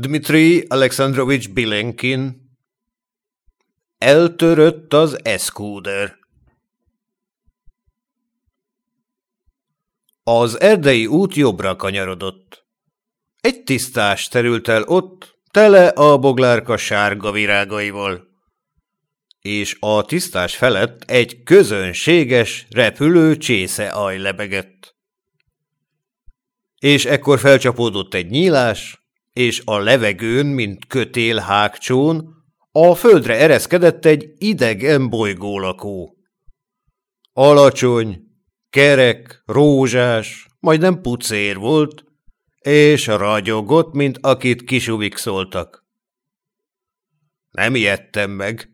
Dmitri Alexandrovich Bilenkin. Eltörött az eszkúder. Az erdei út jobbra kanyarodott. Egy tisztás terült el ott, tele a boglárka sárga virágaival. És a tisztás felett egy közönséges, repülő aj lebegett. És ekkor felcsapódott egy nyílás, és a levegőn, mint kötél hágcsón, a földre ereszkedett egy idegen bolygólakó. Alacsony, kerek, rózsás, majdnem pucér volt, és ragyogott, mint akit kisuvik szóltak. Nem ijedtem meg,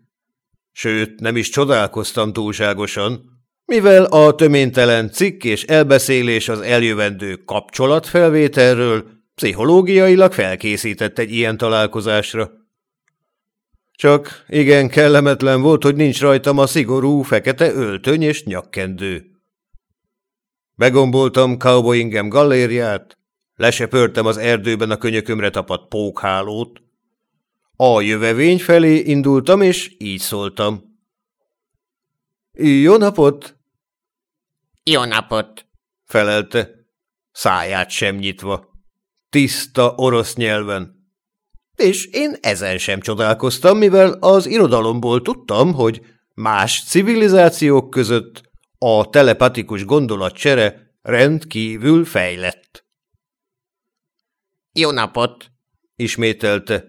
sőt, nem is csodálkoztam túlságosan, mivel a töménytelen cikk és elbeszélés az eljövendő kapcsolatfelvételről pszichológiailag felkészített egy ilyen találkozásra. Csak igen kellemetlen volt, hogy nincs rajtam a szigorú fekete öltöny és nyakkendő. Begomboltam cowboyingem gallériát, lesepörtem az erdőben a könyökömre tapadt pókhálót, a jövevény felé indultam, és így szóltam. Jó napot! Jó napot! felelte, száját sem nyitva. Tiszta orosz nyelven. És én ezen sem csodálkoztam, mivel az irodalomból tudtam, hogy más civilizációk között a telepatikus gondolatcsere rendkívül fejlett. Jó napot! ismételte.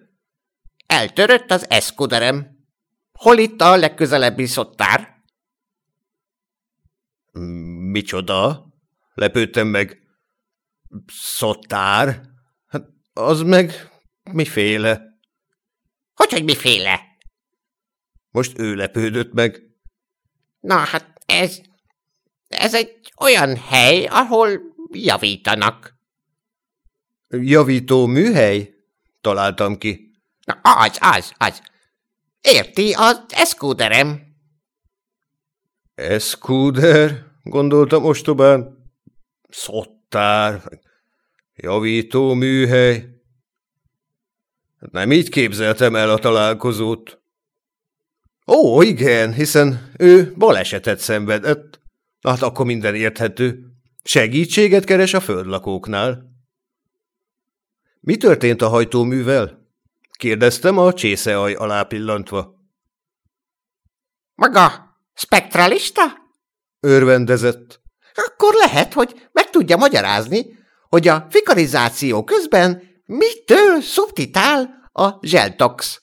Eltörött az eszkuderem. Hol itt a legközelebbi szottár? Micsoda? Lepődtem meg. Szottár? Az meg miféle? Hogy, hogy miféle? Most ő lepődött meg. Na, hát ez... Ez egy olyan hely, ahol javítanak. Javító műhely? Találtam ki. Na, az, az, az. Érti, az eszkúderem. Eszkúder? Gondoltam ostobán. Szottár, javító műhely. Hát nem így képzeltem el a találkozót. Ó, igen, hiszen ő balesetet szenvedett. Hát akkor minden érthető. Segítséget keres a földlakóknál. Mi történt a hajtóművel? Kérdeztem a csészeaj alá pillantva. Maga spektralista? Örvendezett. Akkor lehet, hogy meg tudja magyarázni, hogy a fikarizáció közben mitől szubtitál a zseltox.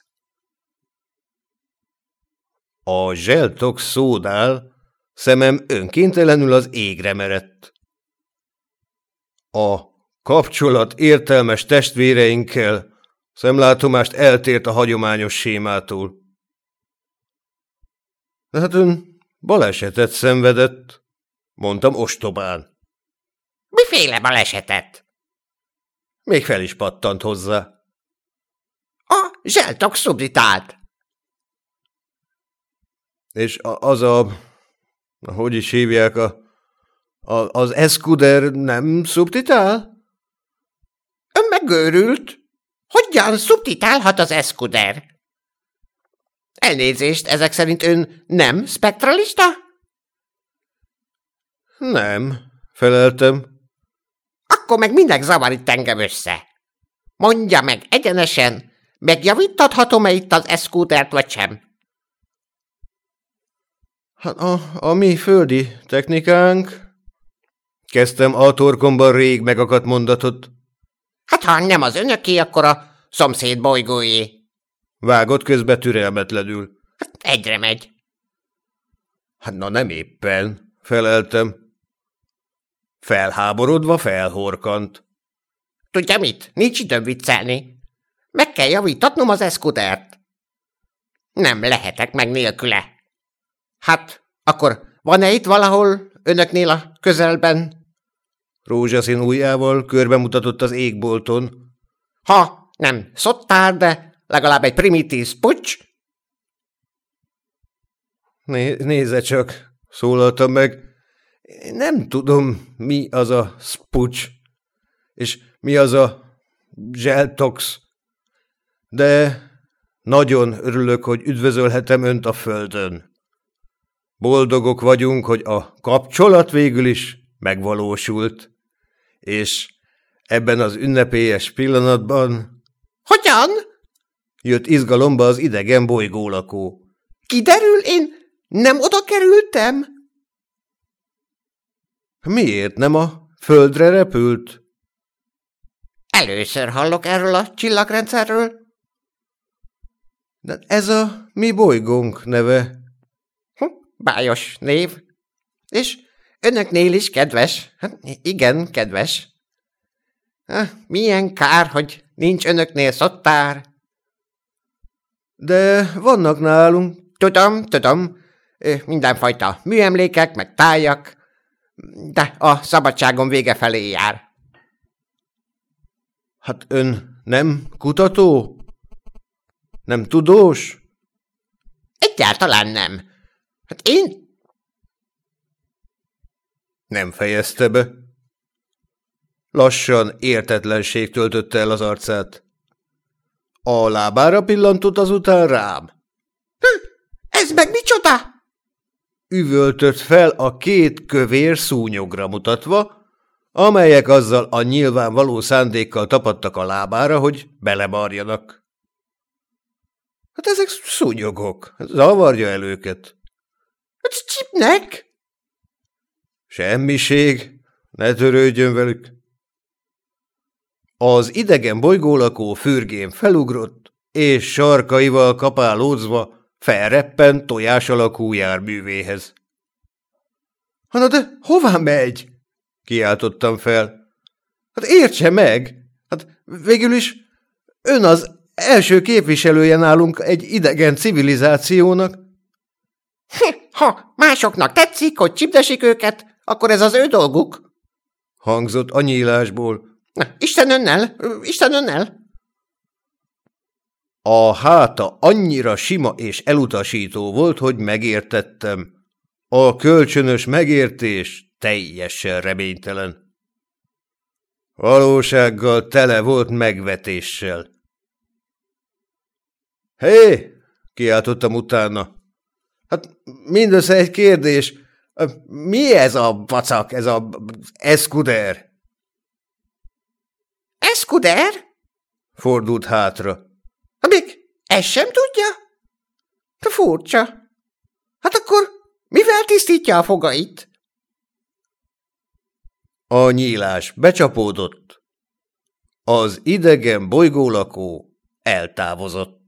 A zseltox szódál, szemem önkéntelenül az égre merett. A kapcsolat értelmes testvéreinkkel Szemlátomást eltért a hagyományos sémától. Hát ön balesetet szenvedett, mondtam ostobán. Miféle balesetet? Még fel is pattant hozzá. A zseltok szubditált. És az a... Hogy is hívják a... a az eszkuder nem szubtitál? Ön megőrült. Hogyan szubtitálhat az eszkuder? Elnézést, ezek szerint ön nem spektralista? Nem, feleltem. Akkor meg minek zavar itt engem össze? Mondja meg egyenesen, megjavítathatom-e itt az eszkútert, vagy sem? Hát a, a mi földi technikánk... Kezdtem a torkomban rég megakadt mondatot. Hát ha nem az önöké, akkor a szomszéd bolygóé. Vágott közbe türelmetlenül. Hát egyre megy. Hát na nem éppen, feleltem. Felháborodva felhorkant. Tudja mit? Nincs időm viccelni. Meg kell javítatnom az eszkudert. Nem lehetek meg nélküle. Hát, akkor van-e itt valahol önöknél a közelben Rózsaszín ujjával körbe mutatott az égbolton. Ha nem szottár, de legalább egy primitív spucs. Né nézze csak, szólaltam meg. Nem tudom, mi az a spucs, és mi az a zseltox. De nagyon örülök, hogy üdvözölhetem önt a földön. Boldogok vagyunk, hogy a kapcsolat végül is megvalósult, és ebben az ünnepélyes pillanatban... Hogyan? Jött izgalomba az idegen bolygólakó. Kiderül, én nem oda kerültem? Miért nem a földre repült? Először hallok erről a csillagrendszerről. De ez a mi bolygónk neve. Hm, bájos név. És önöknél is kedves. Hát igen, kedves. Ha, milyen kár, hogy nincs önöknél szottár. De vannak nálunk. Tudom, tudom. Mindenfajta műemlékek, meg tájak. De a szabadságom vége felé jár. Hát ön nem kutató? Nem tudós? Egyáltalán nem. Hát én... Nem fejezte be. Lassan értetlenség töltötte el az arcát. A lábára pillantott azután rám. Hm, ez meg micsoda? Üvöltött fel a két kövér szúnyogra mutatva, amelyek azzal a nyilvánvaló szándékkal tapadtak a lábára, hogy belemarjanak. Hát ezek szúnyogok, zavarja el őket. Hát csipnek? Semmiség, ne törődjön velük. Az idegen bolygólakó fürgén felugrott, és sarkaival kapálódzva felreppen tojás alakú járművéhez. – Na de hová megy? Kiáltottam fel. Hát értse meg! Hát végül is ön az első képviselője nálunk egy idegen civilizációnak. Ha másoknak tetszik, hogy csipdesik őket, akkor ez az ő dolguk. Hangzott a nyílásból. Isten önnel, Isten önnel. A háta annyira sima és elutasító volt, hogy megértettem. A kölcsönös megértés teljesen reménytelen. Valósággal tele volt megvetéssel. Hé! kiáltottam utána. Hát mindössze egy kérdés. Mi ez a vacak, ez a eszkuder? Eszkuder? Fordult hátra. Ezt sem tudja? Te furcsa. Hát akkor mivel tisztítja a fogait? A nyílás becsapódott. Az idegen bolygólakó eltávozott.